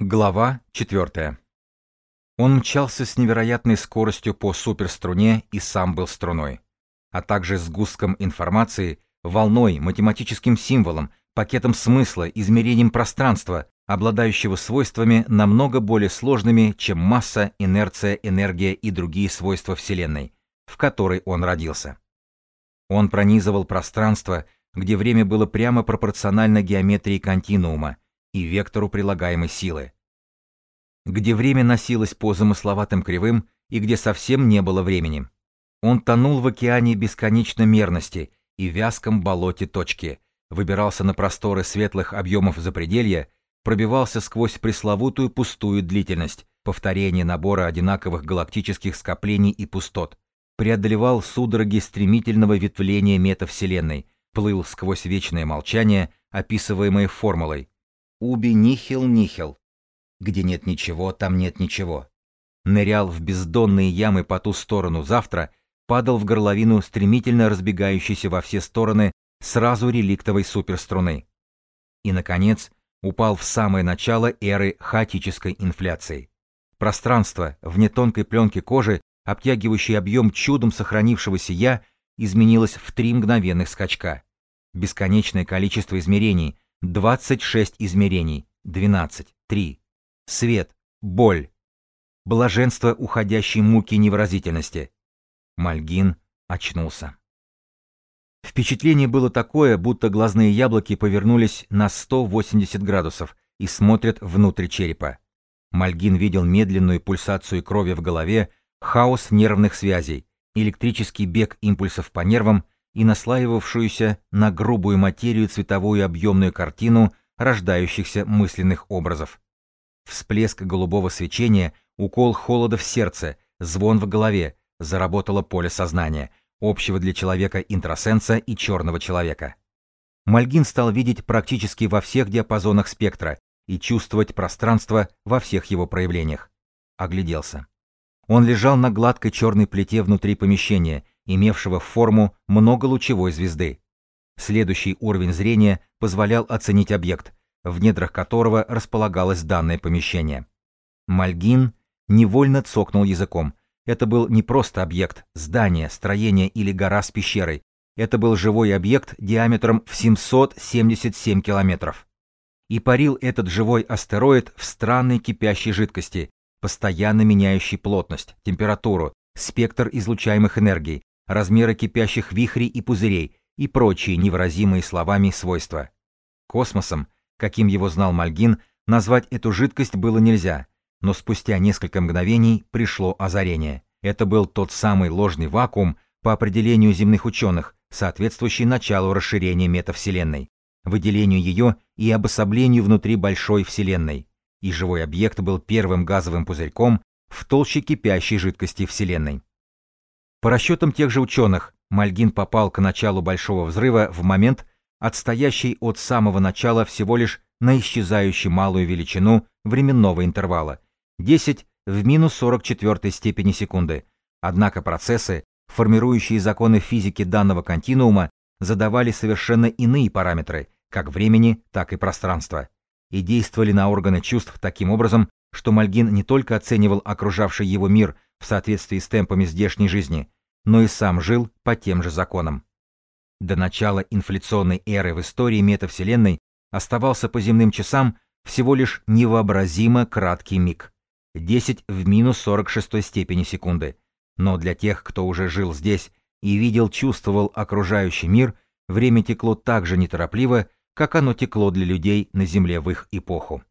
Глава 4. Он мчался с невероятной скоростью по суперструне и сам был струной, а также с густком информации, волной, математическим символом, пакетом смысла, измерением пространства, обладающего свойствами намного более сложными, чем масса, инерция, энергия и другие свойства Вселенной, в которой он родился. Он пронизывал пространство, где время было прямо пропорционально геометрии континуума, и вектору прилагаемой силы. Где время носилось по замысловатым кривым и где совсем не было времени. Он тонул в океане бесконечной мерности и вязком болоте точки, выбирался на просторы светлых объемов запределья, пробивался сквозь пресловутую пустую длительность, повторение набора одинаковых галактических скоплений и пустот, преодолевал судороги стремительного ветвления метавселенной, плыл сквозь вечное молчание, описываемое формулой Уби нихил нихил. Где нет ничего, там нет ничего. Нырял в бездонные ямы по ту сторону завтра, падал в горловину стремительно разбегающейся во все стороны сразу реликтовой суперструны. И, наконец, упал в самое начало эры хаотической инфляции. Пространство, вне тонкой пленки кожи, обтягивающий объем чудом сохранившегося «я», изменилось в три мгновенных скачка. Бесконечное количество измерений, 26 измерений, 12, 3. Свет, боль. Блаженство уходящей муки невыразительности. Мальгин очнулся. Впечатление было такое, будто глазные яблоки повернулись на 180 градусов и смотрят внутрь черепа. Мальгин видел медленную пульсацию крови в голове, хаос нервных связей, электрический бег импульсов по нервам и наслаивавшуюся на грубую материю цветовую объемную картину рождающихся мысленных образов. Всплеск голубого свечения, укол холода в сердце, звон в голове, заработало поле сознания, общего для человека интросенса и черного человека. Мальгин стал видеть практически во всех диапазонах спектра и чувствовать пространство во всех его проявлениях. Огляделся. Он лежал на гладкой черной плите внутри помещения имевшего форму многолучевой звезды. Следующий уровень зрения позволял оценить объект, в недрах которого располагалось данное помещение. Мальгин невольно цокнул языком. Это был не просто объект, здание, строение или гора с пещерой. Это был живой объект диаметром в 777 километров. И парил этот живой астероид в странной кипящей жидкости, постоянно меняющей плотность, температуру, спектр излучаемых энергий, размеры кипящих вихрей и пузырей и прочие невыразимые словами свойства. Космосом, каким его знал Мальгин, назвать эту жидкость было нельзя, но спустя несколько мгновений пришло озарение. Это был тот самый ложный вакуум по определению земных ученых, соответствующий началу расширения метавселенной, выделению ее и обособлению внутри большой Вселенной. И живой объект был первым газовым пузырьком в толще кипящей жидкости Вселенной. По расчетам тех же ученых, Мальгин попал к началу Большого взрыва в момент, отстоящий от самого начала всего лишь на исчезающую малую величину временного интервала 10 в минус 44 степени секунды. Однако процессы, формирующие законы физики данного континуума, задавали совершенно иные параметры, как времени, так и пространства, и действовали на органы чувств таким образом, что Мальгин не только оценивал окружавший его мир в соответствии с темпами здешней жизни, но и сам жил по тем же законам. До начала инфляционной эры в истории метавселенной оставался по земным часам всего лишь невообразимо краткий миг. 10 в минус 46 степени секунды. Но для тех, кто уже жил здесь и видел, чувствовал окружающий мир, время текло так же неторопливо, как оно текло для людей на Земле в их эпоху.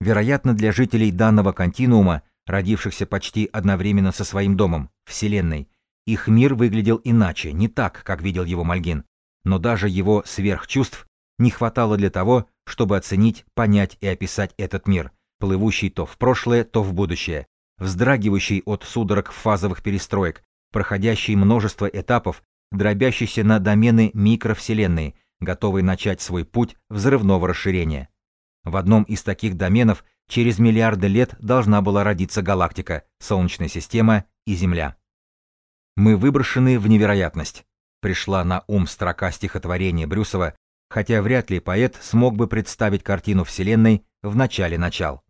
Вероятно, для жителей данного континуума родившихся почти одновременно со своим домом, Вселенной. Их мир выглядел иначе, не так, как видел его Мальгин. Но даже его сверхчувств не хватало для того, чтобы оценить, понять и описать этот мир, плывущий то в прошлое, то в будущее, вздрагивающий от судорог фазовых перестроек, проходящий множество этапов, дробящийся на домены микровселенной, готовый начать свой путь взрывного расширения. В одном из таких доменов через миллиарды лет должна была родиться галактика, Солнечная система и Земля. Мы выброшены в невероятность. Пришла на ум строка стихотворения Брюсова, хотя вряд ли поэт смог бы представить картину Вселенной в начале начал.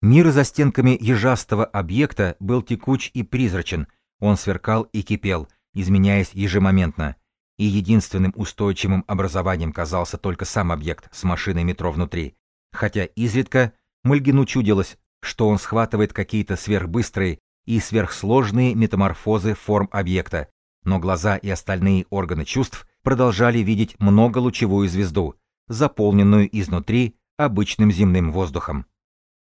Мир за стенками ежастого объекта был текуч и призрачен, он сверкал и кипел, изменяясь ежемоментно, и единственным устойчивым образованием казался только сам объект с машиной метро внутри, хотя изредка Мальгину чудилось, что он схватывает какие-то сверхбыстрые и сверхсложные метаморфозы форм объекта, но глаза и остальные органы чувств продолжали видеть многолучевую звезду, заполненную изнутри обычным земным воздухом.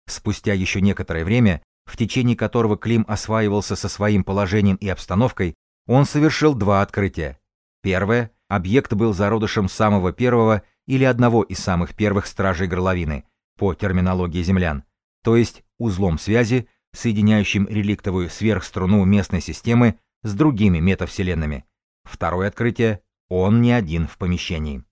Спустя еще некоторое время, в течение которого Клим осваивался со своим положением и обстановкой, он совершил два открытия. Первое – объект был зародышем самого первого или одного из самых первых стражей горловины, по терминологии землян, то есть узлом связи, соединяющим реликтовую сверхструну местной системы с другими метавселенными. Второе открытие – он не один в помещении.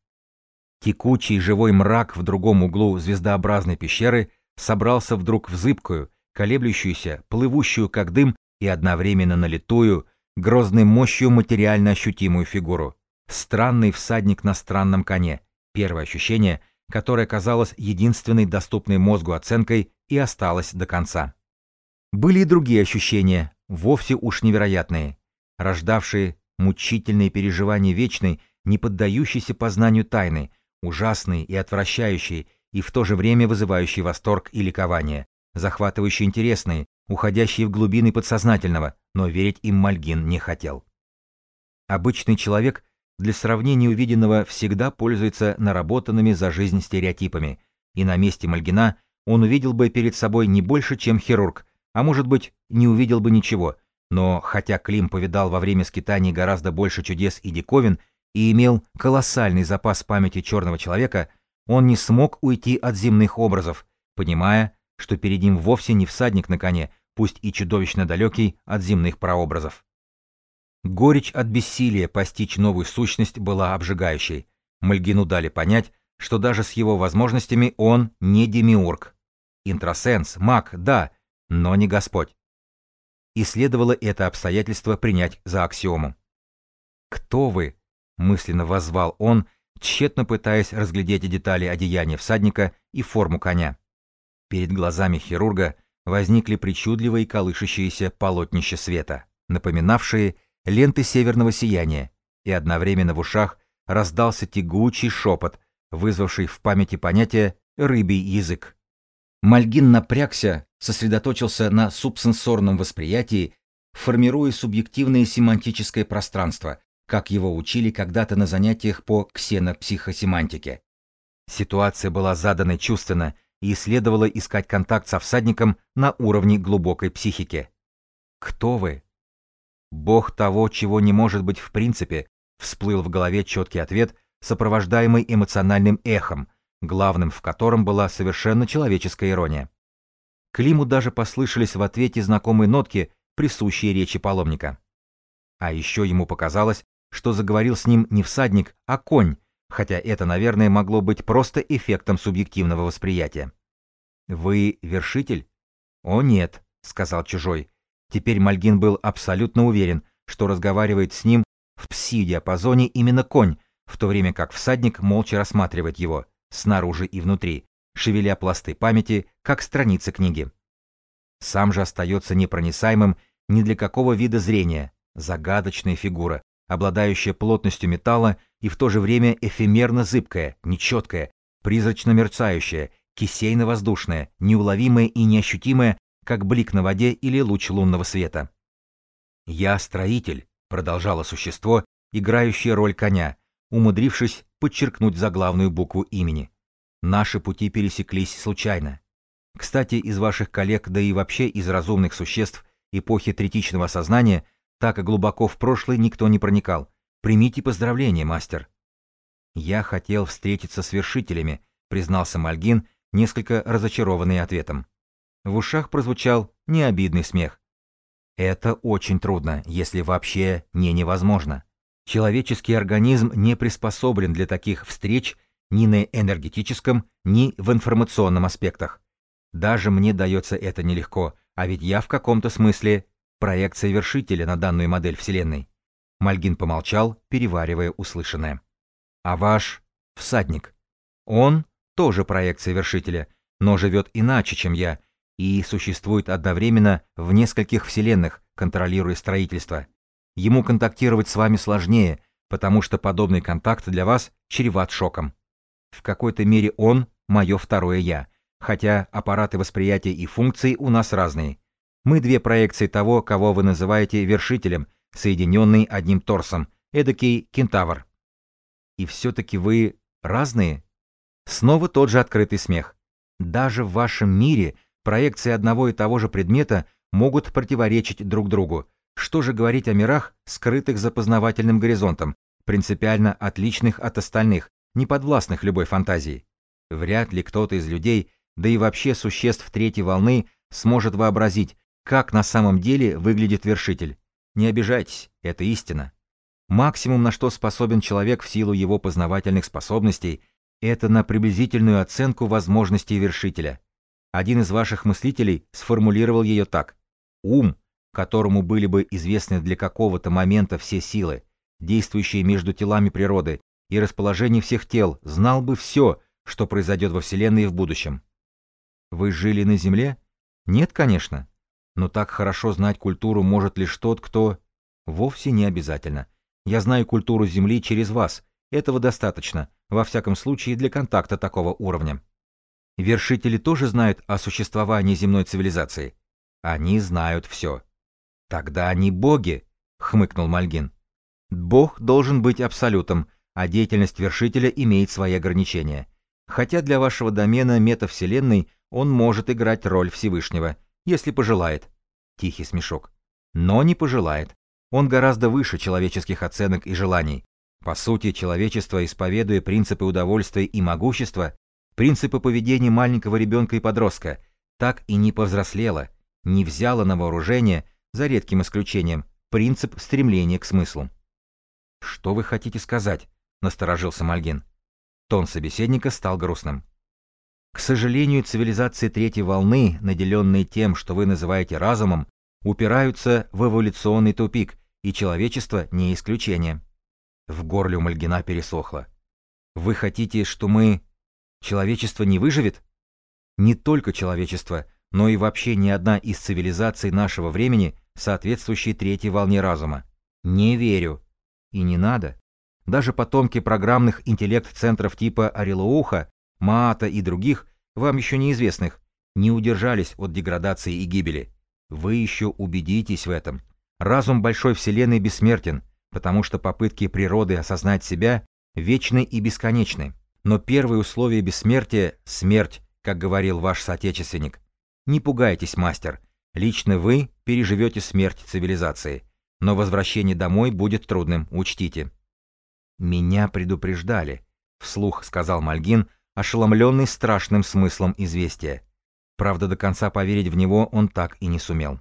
Текучий живой мрак в другом углу звездообразной пещеры собрался вдруг в зыбкую, колеблющуюся, плывущую как дым и одновременно налитую, грозной мощью материально ощутимую фигуру. Странный всадник на странном коне. Первое ощущение – которая казалась единственной доступной мозгу оценкой и осталась до конца. Были и другие ощущения, вовсе уж невероятные, рождавшие мучительные переживания вечной, не поддающейся познанию тайны, ужасные и отвращающие, и в то же время вызывающие восторг и ликование, захватывающие интересные, уходящие в глубины подсознательного, но верить им Мальгин не хотел. Обычный человек для сравнения увиденного всегда пользуется наработанными за жизнь стереотипами, и на месте Мальгина он увидел бы перед собой не больше, чем хирург, а может быть, не увидел бы ничего, но хотя Клим повидал во время скитаний гораздо больше чудес и диковин и имел колоссальный запас памяти черного человека, он не смог уйти от земных образов, понимая, что перед ним вовсе не всадник на коне, пусть и чудовищно далекий от земных прообразов. Горечь от бессилия постичь новую сущность была обжигающей. Мальгину дали понять, что даже с его возможностями он не демиург. Интросенс, маг, да, но не Господь. И следовало это обстоятельство принять за аксиому. «Кто вы?» — мысленно воззвал он, тщетно пытаясь разглядеть детали одеяния всадника и форму коня. Перед глазами хирурга возникли причудливые колышащиеся полотнища света, напоминавшие ленты северного сияния, и одновременно в ушах раздался тягучий шепот, вызвавший в памяти понятие «рыбий язык». Мальгин напрягся, сосредоточился на субсенсорном восприятии, формируя субъективное семантическое пространство, как его учили когда-то на занятиях по ксенопсихосемантике. Ситуация была задана чувственно, и следовало искать контакт со всадником на уровне глубокой психики. «Кто вы?» Бог того, чего не может быть в принципе, всплыл в голове четкий ответ, сопровождаемый эмоциональным эхом, главным в котором была совершенно человеческая ирония. Климу даже послышались в ответе знакомые нотки, присущие речи паломника. А еще ему показалось, что заговорил с ним не всадник, а конь, хотя это, наверное, могло быть просто эффектом субъективного восприятия. «Вы вершитель?» «О нет», — сказал чужой, Теперь Мальгин был абсолютно уверен, что разговаривает с ним в пси-диапазоне именно конь, в то время как всадник молча рассматривает его, снаружи и внутри, шевеля пласты памяти, как страницы книги. Сам же остается непроницаемым ни для какого вида зрения, загадочная фигура, обладающая плотностью металла и в то же время эфемерно зыбкая, нечеткая, призрачно мерцающая, кисейно-воздушная, неуловимая и неощутимая, как блик на воде или луч лунного света. «Я строитель», — продолжало существо, играющее роль коня, умудрившись подчеркнуть заглавную букву имени. «Наши пути пересеклись случайно. Кстати, из ваших коллег, да и вообще из разумных существ эпохи третичного сознания, так глубоко в прошлое никто не проникал. Примите поздравления, мастер». «Я хотел встретиться с вершителями», — признался Мальгин, несколько разочарованный ответом. В ушах прозвучал необидный смех. Это очень трудно, если вообще не невозможно. Человеческий организм не приспособлен для таких встреч ни на энергетическом, ни в информационном аспектах. Даже мне дается это нелегко, а ведь я в каком-то смысле проекция вершителя на данную модель Вселенной. Мальгин помолчал, переваривая услышанное. А ваш всадник? Он тоже проекция вершителя, но живет иначе, чем я, и существует одновременно в нескольких вселенных, контролируя строительство. Ему контактировать с вами сложнее, потому что подобный контакт для вас чреват шоком. В какой-то мере он – мое второе «я», хотя аппараты восприятия и функции у нас разные. Мы две проекции того, кого вы называете вершителем, соединенный одним торсом, эдакий кентавр. И все-таки вы разные? Снова тот же открытый смех. Даже в вашем мире проекции одного и того же предмета могут противоречить друг другу. Что же говорить о мирах, скрытых за познавательным горизонтом, принципиально отличных от остальных, не подвластных любой фантазии? Вряд ли кто-то из людей, да и вообще существ третьей волны, сможет вообразить, как на самом деле выглядит вершитель. Не обижайтесь, это истина. Максимум, на что способен человек в силу его познавательных способностей, это на приблизительную оценку возможностей вершителя. Один из ваших мыслителей сформулировал ее так. Ум, которому были бы известны для какого-то момента все силы, действующие между телами природы, и расположение всех тел, знал бы все, что произойдет во Вселенной в будущем. Вы жили на Земле? Нет, конечно. Но так хорошо знать культуру может лишь тот, кто... Вовсе не обязательно. Я знаю культуру Земли через вас. Этого достаточно, во всяком случае, для контакта такого уровня. Вершители тоже знают о существовании земной цивилизации. Они знают все. Тогда они боги, хмыкнул Мальгин. Бог должен быть абсолютом, а деятельность вершителя имеет свои ограничения. Хотя для вашего домена метавселенной он может играть роль Всевышнего, если пожелает. Тихий смешок. Но не пожелает. Он гораздо выше человеческих оценок и желаний. По сути, человечество, исповедуя принципы удовольствия и могущества, принципы поведения маленького ребенка и подростка, так и не повзрослело, не взяло на вооружение, за редким исключением, принцип стремления к смыслу. «Что вы хотите сказать?» — насторожился Мальгин. Тон собеседника стал грустным. К сожалению, цивилизации третьей волны, наделенные тем, что вы называете разумом, упираются в эволюционный тупик, и человечество не исключение. В горле у Мальгина пересохло. Вы хотите, что мы... Человечество не выживет? Не только человечество, но и вообще ни одна из цивилизаций нашего времени, соответствующей третьей волне разума. Не верю. И не надо. Даже потомки программных интеллект-центров типа Орелоуха Маата и других, вам еще неизвестных, не удержались от деградации и гибели. Вы еще убедитесь в этом. Разум большой Вселенной бессмертен, потому что попытки природы осознать себя вечны и бесконечны. Но первое условие бессмертия — смерть, как говорил ваш соотечественник. Не пугайтесь, мастер. Лично вы переживете смерть цивилизации. Но возвращение домой будет трудным, учтите. «Меня предупреждали», — вслух сказал Мальгин, ошеломленный страшным смыслом известия. Правда, до конца поверить в него он так и не сумел.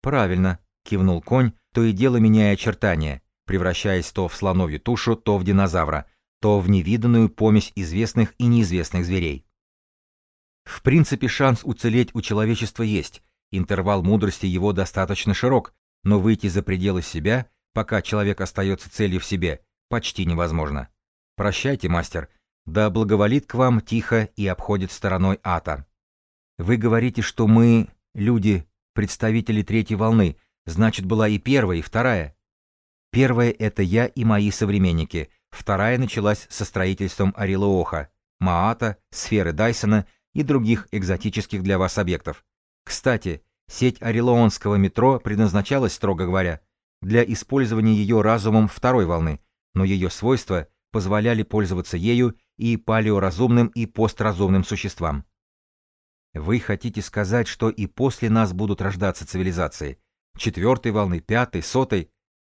«Правильно», — кивнул конь, то и дело меняя очертания, превращаясь то в слоновью тушу, то в динозавра, то в невиданную помесь известных и неизвестных зверей. В принципе, шанс уцелеть у человечества есть, интервал мудрости его достаточно широк, но выйти за пределы себя, пока человек остается целью в себе, почти невозможно. Прощайте, мастер, да благоволит к вам тихо и обходит стороной ата. Вы говорите, что мы, люди, представители третьей волны, значит, была и первая, и вторая. Первая — это я и мои современники, вторая началась со строительством Орелооха, Маата, сферы Дайсона и других экзотических для вас объектов. Кстати, сеть Орелоонского метро предназначалась, строго говоря, для использования ее разумом второй волны, но ее свойства позволяли пользоваться ею и палеоразумным и постразумным существам. Вы хотите сказать, что и после нас будут рождаться цивилизации? Четвертой волны, пятой, сотой?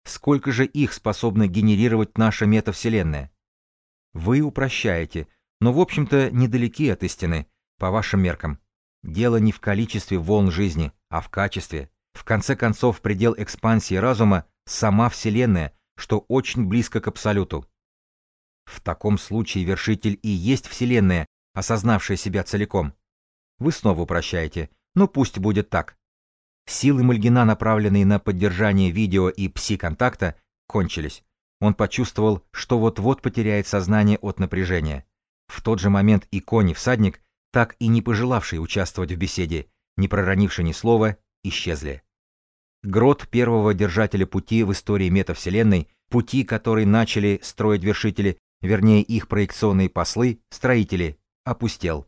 Сколько же их способны генерировать наша метавселенная? Вы упрощаете, но в общем-то недалеки от истины, по вашим меркам. Дело не в количестве волн жизни, а в качестве. В конце концов, предел экспансии разума — сама Вселенная, что очень близко к абсолюту. В таком случае вершитель и есть Вселенная, осознавшая себя целиком. Вы снова упрощаете, но пусть будет так. Силы Мальгина, направленные на поддержание видео и пси-контакта, кончились. Он почувствовал, что вот-вот потеряет сознание от напряжения. В тот же момент и конь и всадник так и не пожелавшие участвовать в беседе, не проронившие ни слова, исчезли. Грот первого держателя пути в истории метавселенной, пути, который начали строить вершители, вернее их проекционные послы, строители, опустел.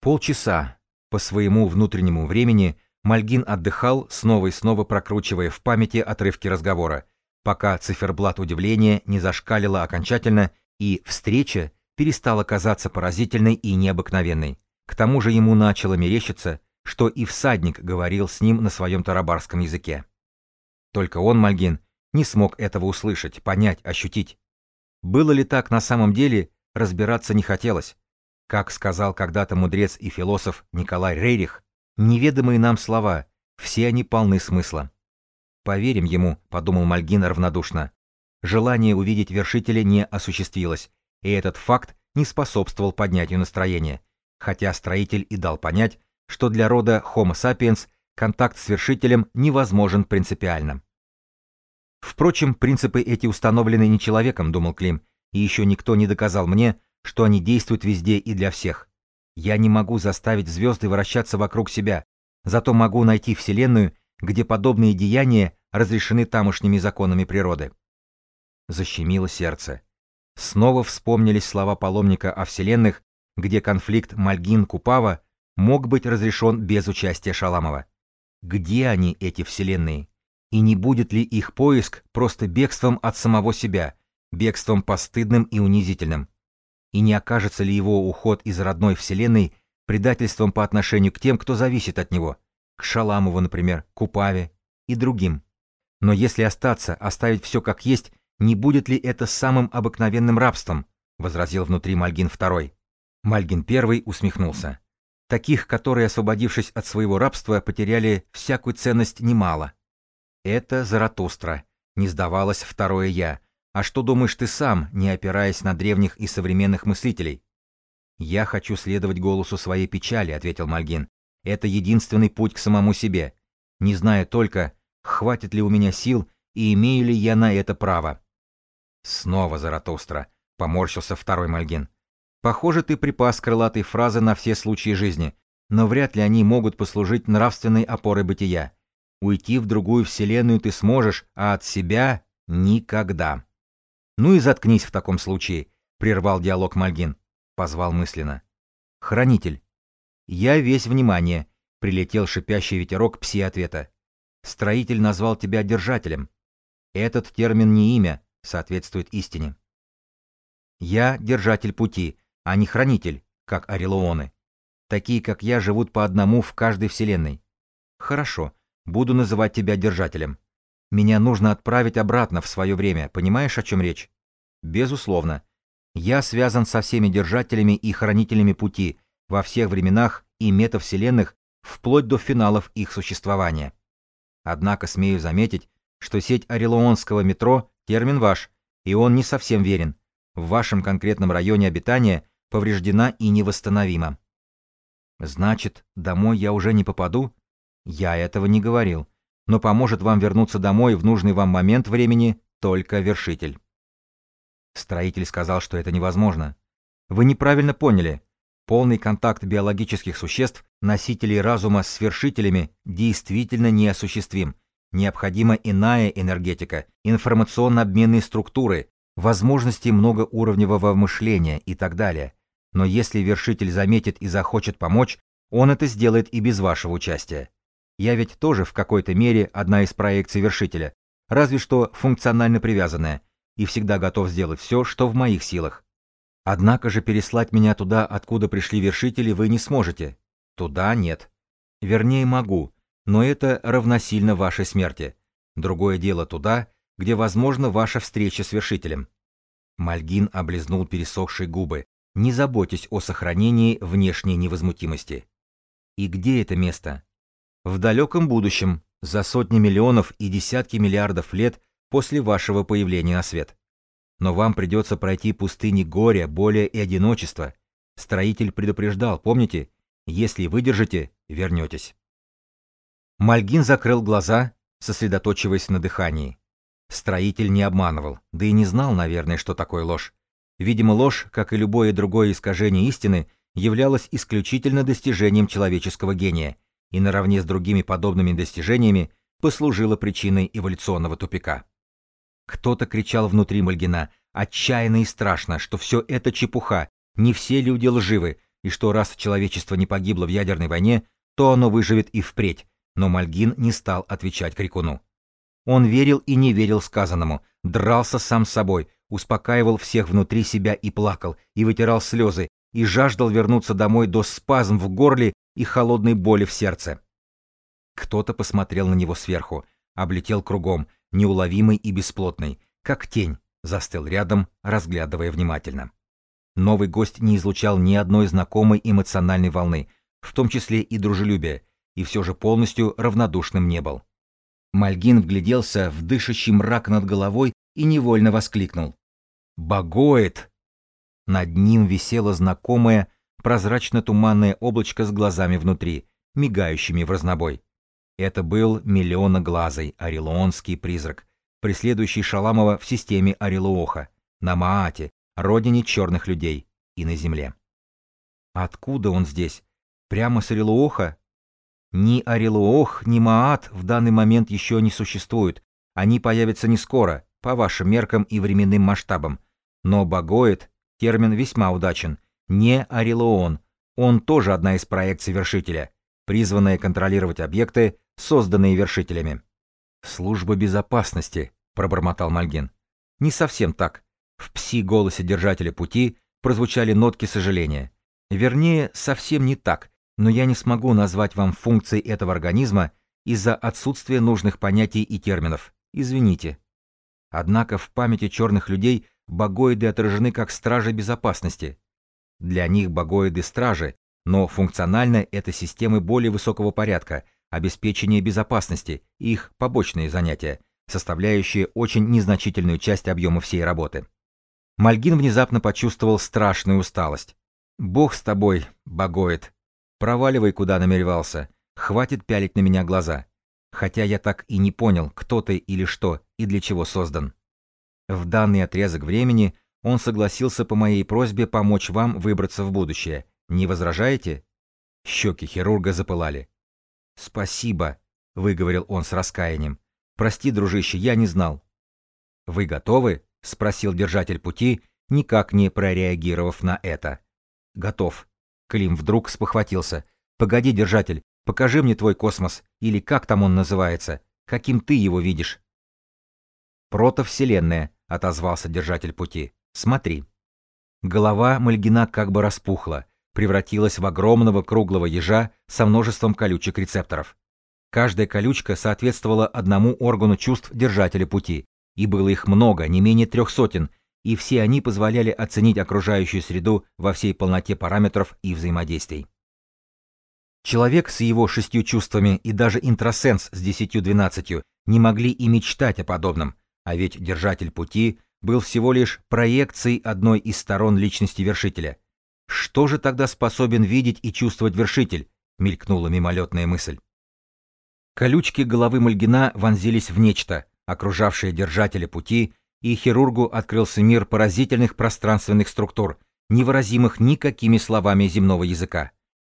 Полчаса, по своему внутреннему времени, Мальгин отдыхал, снова и снова прокручивая в памяти отрывки разговора, пока циферблат удивления не зашкалило окончательно и встреча перестала казаться поразительной и необыкновенной. К тому же ему начало мерещиться, что и всадник говорил с ним на своем тарабарском языке. Только он, Мальгин, не смог этого услышать, понять, ощутить. Было ли так на самом деле, разбираться не хотелось. Как сказал когда-то мудрец и философ Николай Рейрих, неведомые нам слова, все они полны смысла. Поверим ему, подумал Мальгин равнодушно. Желание увидеть вершителя не осуществилось, и этот факт не способствовал поднятию настроения, хотя строитель и дал понять, что для рода Homo sapiens контакт с вершителем невозможен принципиально. Впрочем, принципы эти установлены не человеком, думал Клим, и еще никто не доказал мне, что они действуют везде и для всех. Я не могу заставить звезды вращаться вокруг себя, зато могу найти Вселенную, где подобные деяния разрешены тамошними законами природы. Защемило сердце. Снова вспомнились слова паломника о вселенных, где конфликт Мальгин-Купава мог быть разрешен без участия Шаламова. Где они, эти вселенные? И не будет ли их поиск просто бегством от самого себя, бегством постыдным и унизительным? И не окажется ли его уход из родной вселенной предательством по отношению к тем, кто зависит от него, к Шаламову, например, Купаве и другим? Но если остаться, оставить все как есть, не будет ли это самым обыкновенным рабством? возразил внутри Мальгин II. Мальгин I усмехнулся. Таких, которые, освободившись от своего рабства, потеряли всякую ценность немало. Это Заратустра, не сдавалось второе «я». А что думаешь ты сам, не опираясь на древних и современных мыслителей? «Я хочу следовать голосу своей печали», — ответил Мальгин. «Это единственный путь к самому себе. Не знаю только, хватит ли у меня сил и имею ли я на это право». Снова Заратустра, — поморщился второй Мальгин. Похоже, ты припас крылатой фразы на все случаи жизни, но вряд ли они могут послужить нравственной опорой бытия. Уйти в другую вселенную ты сможешь, а от себя — никогда. Ну и заткнись в таком случае, — прервал диалог Мальгин. Позвал мысленно. Хранитель. Я весь внимание, — прилетел шипящий ветерок пси-ответа. Строитель назвал тебя держателем. Этот термин не имя, соответствует истине. Я держатель пути, а не хранитель, как орелуоны. Такие, как я, живут по одному в каждой вселенной. Хорошо, буду называть тебя держателем. Меня нужно отправить обратно в свое время, понимаешь, о чем речь? Безусловно. Я связан со всеми держателями и хранителями пути во всех временах и метавселенных, вплоть до финалов их существования. Однако смею заметить, что сеть орелуонского метро – термин ваш, и он не совсем верен. В вашем конкретном районе обитания повреждена и невосстановима. Значит, домой я уже не попаду? Я этого не говорил. Но поможет вам вернуться домой в нужный вам момент времени только вершитель. Строитель сказал, что это невозможно. Вы неправильно поняли. Полный контакт биологических существ, носителей разума с вершителями, действительно неосуществим. Необходима иная энергетика, информационно-обменные структуры, возможности многоуровневого мышления и так далее. Но если вершитель заметит и захочет помочь, он это сделает и без вашего участия. Я ведь тоже в какой-то мере одна из проекций вершителя, разве что функционально привязанная, и всегда готов сделать все, что в моих силах. Однако же переслать меня туда, откуда пришли вершители, вы не сможете. Туда нет. Вернее, могу, но это равносильно вашей смерти. Другое дело туда, где возможна ваша встреча с вершителем. Мальгин облизнул пересохшие губы, не заботясь о сохранении внешней невозмутимости. И где это место? В далеком будущем, за сотни миллионов и десятки миллиардов лет после вашего появления на свет. Но вам придется пройти пустыни горя, боли и одиночества. Строитель предупреждал, помните? Если выдержите, вернетесь. Мальгин закрыл глаза, сосредоточиваясь на дыхании. Строитель не обманывал, да и не знал, наверное, что такое ложь. Видимо, ложь, как и любое другое искажение истины, являлось исключительно достижением человеческого гения и наравне с другими подобными достижениями послужило причиной эволюционного тупика. Кто-то кричал внутри Мальгина, отчаянно и страшно, что все это чепуха, не все люди лживы, и что раз человечество не погибло в ядерной войне, то оно выживет и впредь, но Мальгин не стал отвечать крикуну. Он верил и не верил сказанному, дрался сам с собой, успокаивал всех внутри себя и плакал, и вытирал слезы, и жаждал вернуться домой до спазм в горле и холодной боли в сердце. Кто-то посмотрел на него сверху, облетел кругом, неуловимый и бесплотный, как тень, застыл рядом, разглядывая внимательно. Новый гость не излучал ни одной знакомой эмоциональной волны, в том числе и дружелюбия, и все же полностью равнодушным не был. Мальгин вгляделся в дышащий мрак над головой и невольно воскликнул. «Богоид!» Над ним висело знакомое прозрачно-туманное облачко с глазами внутри, мигающими в разнобой. Это был миллионоглазый орелонский призрак, преследующий Шаламова в системе Орелуоха, на Маате, родине черных людей, и на земле. Откуда он здесь? Прямо с Орелуоха? Ни Орелуох, ни Маат в данный момент еще не существуют. Они появятся не скоро, по вашим меркам и временным масштабам. Но Богоид — термин весьма удачен. Не Орелуон. Он тоже одна из проекций вершителя, призванная контролировать объекты, созданные вершителями. «Служба безопасности», — пробормотал Мальгин. «Не совсем так. В пси-голосе держателя пути прозвучали нотки сожаления. Вернее, совсем не так, но я не смогу назвать вам функции этого организма из-за отсутствия нужных понятий и терминов. Извините. Однако в памяти черных людей богоиды отражены как стражи безопасности. Для них богоиды стражи, но функционально это системы более высокого порядка, обеспечение безопасности их побочные занятия, составляющие очень незначительную часть объема всей работы. Мальгин внезапно почувствовал страшную усталость. «Бог с тобой, богоид», Проваливай, куда намеревался. Хватит пялить на меня глаза. Хотя я так и не понял, кто ты или что и для чего создан. В данный отрезок времени он согласился по моей просьбе помочь вам выбраться в будущее. Не возражаете? Щеки хирурга запылали. «Спасибо», — выговорил он с раскаянием. «Прости, дружище, я не знал». «Вы готовы?» — спросил держатель пути, никак не прореагировав на это. «Готов», Клим вдруг спохватился. «Погоди, держатель, покажи мне твой космос, или как там он называется, каким ты его видишь?» «Протовселенная», — отозвался держатель пути. «Смотри». Голова Мальгина как бы распухла, превратилась в огромного круглого ежа со множеством колючек рецепторов. Каждая колючка соответствовала одному органу чувств держателя пути, и было их много, не менее трех сотен, и все они позволяли оценить окружающую среду во всей полноте параметров и взаимодействий. Человек с его шестью чувствами и даже интросенс с десятью-двенадцатью не могли и мечтать о подобном, а ведь держатель пути был всего лишь проекцией одной из сторон личности вершителя. Что же тогда способен видеть и чувствовать вершитель? мелькнула мимолетная мысль. Колючки головы Мальгина вонзились в нечто, окружавшее держателя пути и хирургу открылся мир поразительных пространственных структур, невыразимых никакими словами земного языка.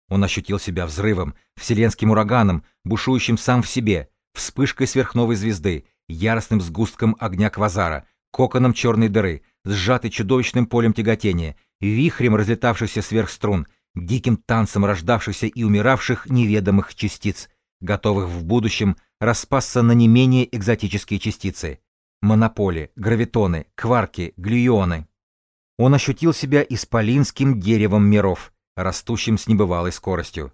Он ощутил себя взрывом, вселенским ураганом, бушующим сам в себе, вспышкой сверхновой звезды, яростным сгустком огня квазара, коконом черной дыры, сжатой чудовищным полем тяготения, вихрем разлетавшихся сверхструн, диким танцем рождавшихся и умиравших неведомых частиц, готовых в будущем распасться на не менее экзотические частицы монополи, гравитоны, кварки, глюоны. Он ощутил себя исполинским деревом миров, растущим с небывалой скоростью.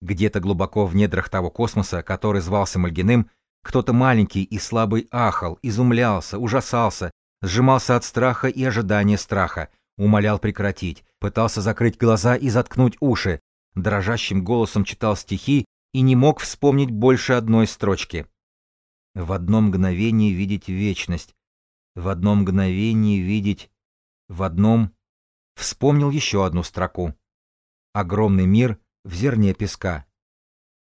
Где-то глубоко в недрах того космоса, который звался Мальгиным, кто-то маленький и слабый ахал, изумлялся, ужасался, сжимался от страха и ожидания страха, умолял прекратить, пытался закрыть глаза и заткнуть уши, дрожащим голосом читал стихи и не мог вспомнить больше одной строчки. В одно мгновение видеть вечность. В одно мгновение видеть... В одном... Вспомнил еще одну строку. Огромный мир в зерне песка.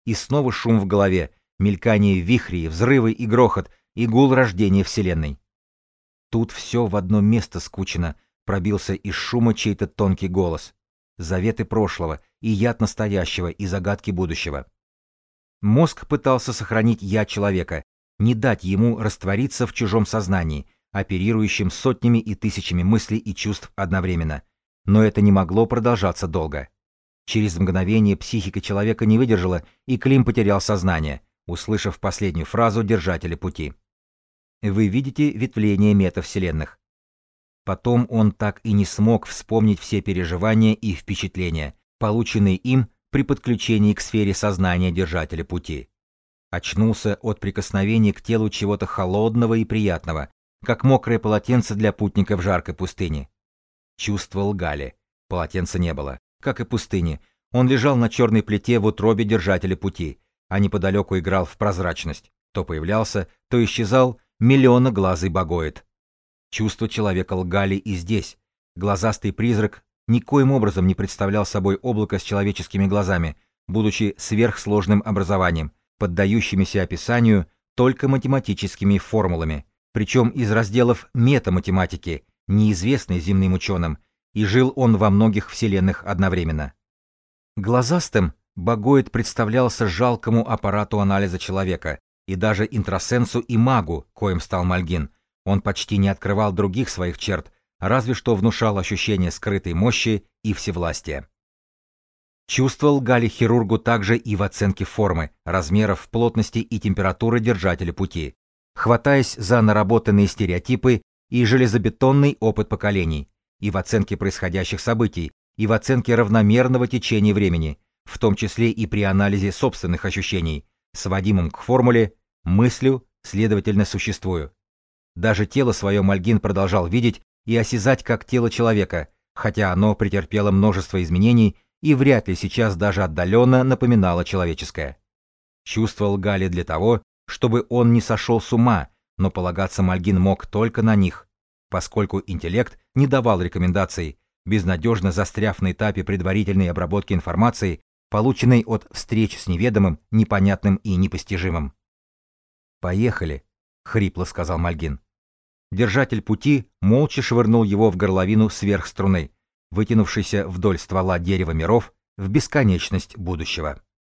И снова шум в голове, мелькание вихрей, взрывы и грохот, и гул рождения Вселенной. Тут все в одно место скучно, пробился из шума чей-то тонкий голос. заветы прошлого, и яд настоящего, и загадки будущего. Мозг пытался сохранить «я» человека, не дать ему раствориться в чужом сознании, оперирующем сотнями и тысячами мыслей и чувств одновременно. Но это не могло продолжаться долго. Через мгновение психика человека не выдержала, и Клим потерял сознание, услышав последнюю фразу держателя пути. Вы видите ветвление метавселенных. Потом он так и не смог вспомнить все переживания и впечатления, полученные им при подключении к сфере сознания держателя пути. Очнулся от прикосновения к телу чего-то холодного и приятного, как мокрое полотенце для путника в жаркой пустыне. Чувствовал Гали. Полотенца не было, как и пустыни. Он лежал на черной плите в утробе держателя пути, а неподалеку играл в прозрачность. То появлялся, то исчезал миллионоглазый богоид. Чувства человека лгали и здесь. Глазастый призрак никоим образом не представлял собой облако с человеческими глазами, будучи сверхсложным образованием, поддающимися описанию только математическими формулами, причем из разделов метаматематики, неизвестной земным ученым, и жил он во многих вселенных одновременно. Глазастым Богоид представлялся жалкому аппарату анализа человека, и даже интросенсу и магу, коим стал Мальгин, он почти не открывал других своих черт, разве что внушал ощущение скрытой мощи и всевластия. Чувствовал Гали хирургу также и в оценке формы, размеров, плотности и температуры держателя пути, хватаясь за наработанные стереотипы и железобетонный опыт поколений, и в оценке происходящих событий, и в оценке равномерного течения времени, в том числе и при анализе собственных ощущений, сводимым к формуле «мыслю, следовательно, существую». Даже тело свое Мальгин продолжал видеть и осязать как тело человека, хотя оно претерпело множество изменений и вряд ли сейчас даже отдаленно напоминало человеческое. Чувствовал Гали для того, чтобы он не сошел с ума, но полагаться Мальгин мог только на них, поскольку интеллект не давал рекомендаций, безнадежно застряв на этапе предварительной обработки информации, полученной от встреч с неведомым, непонятным и непостижимым. «Поехали», — хрипло сказал Мальгин. Держатель пути молча швырнул его в горловину сверхструны, вытянувшейся вдоль ствола дерева миров в бесконечность будущего.